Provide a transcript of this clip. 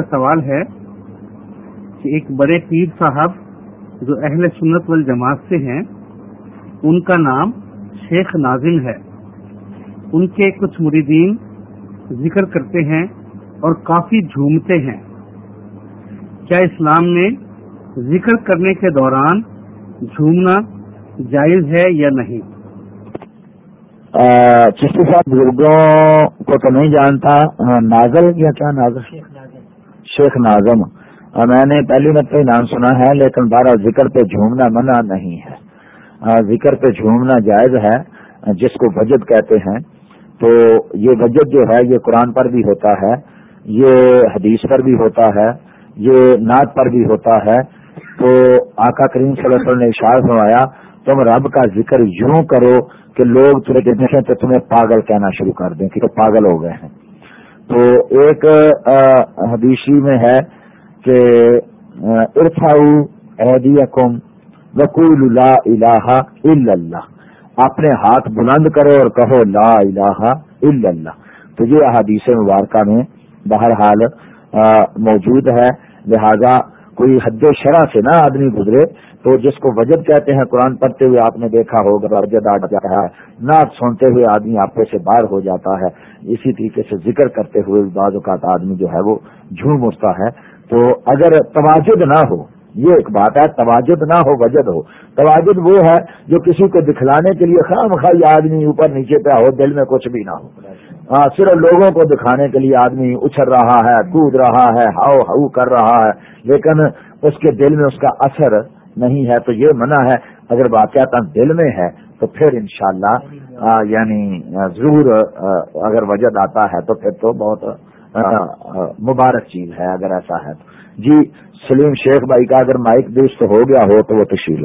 کا سوال ہے کہ ایک بڑے پیر صاحب جو اہل سنت والجماعت سے ہیں، ان کا نام شیخ ناظم ہے۔ ان کے کچھ مریدین ذکر کرتے ہیں اور کافی جھومتے ہیں۔ کیا اسلام میں ذکر کرنے کے دوران جھومنا جائز ہے یا نہیں؟ چشتی صاحب، بزرگوں کو تو نہیں جانتا نازل یا کیا؟ نازل شیخ ناظم میں نے پہلی مرتبہ نام سنا ہے، لیکن بارہ ذکر پہ جھومنا منع نہیں ہے۔ ذکر پہ جھومنا جائز ہے، جس کو بجٹ کہتے ہیں۔ تو یہ بجٹ جو ہے، یہ قرآن پر بھی ہوتا ہے، یہ حدیث پر بھی ہوتا ہے، یہ نعت پر بھی ہوتا ہے۔ تو آقا کریم صلی اللہ علیہ وسلم نے اشار فرمایا، تم رب کا ذکر یوں کرو کہ لوگ تمہیں ہیں تو تمہیں پاگل کہنا شروع کر دیں، کہ پاگل ہو گئے ہیں۔ تو ایک حدیثی میں ہے کہ ارفاؤ احدیکم وقول لا الہ الا اللہ۔ اپنے ہاتھ بلند کرو اور کہو لا الہ الا اللہ۔ تو یہ احادیث مبارکہ میں بہرحال موجود ہے۔ لہذا کوئی حد شرح سے نہ آدمی گزرے تو جس کو وجد کہتے ہیں قرآن پڑھتے ہوئے آپ نے دیکھا ہوگا وجد آ جاتا ہے نعت سنتے ہوئے آدمی آپ سے باہر ہو جاتا ہے۔ اسی طریقے سے ذکر کرتے ہوئے بعض اوقات آدمی جو ہے وہ جھوم اٹھتا ہے۔ تو اگر تواجد نہ ہو، یہ ایک بات ہے، تواجد نہ ہو، وجد ہو۔ تواجد وہ ہے جو کسی کو دکھلانے کے لیے خام خائی آدمی اوپر نیچے پہ ہو دل میں کچھ بھی نہ ہو۔ ہاں، صرف لوگوں کو دکھانے کے لیے آدمی اچھل رہا ہے، کود رہا ہے، ہاؤ ہاؤ کر رہا ہے، لیکن اس کے دل میں اس کا اثر نہیں ہے، تو یہ منع ہے۔ اگر واقعات دل میں ہے، تو پھر انشاءاللہ یعنی ضرور اگر وجد آتا ہے، تو پھر تو بہت مبارک چیز ہے، اگر ایسا ہے تو۔ جی سلیم شیخ بھائی کا اگر مائک درست ہو گیا ہو، تو وہ تشریح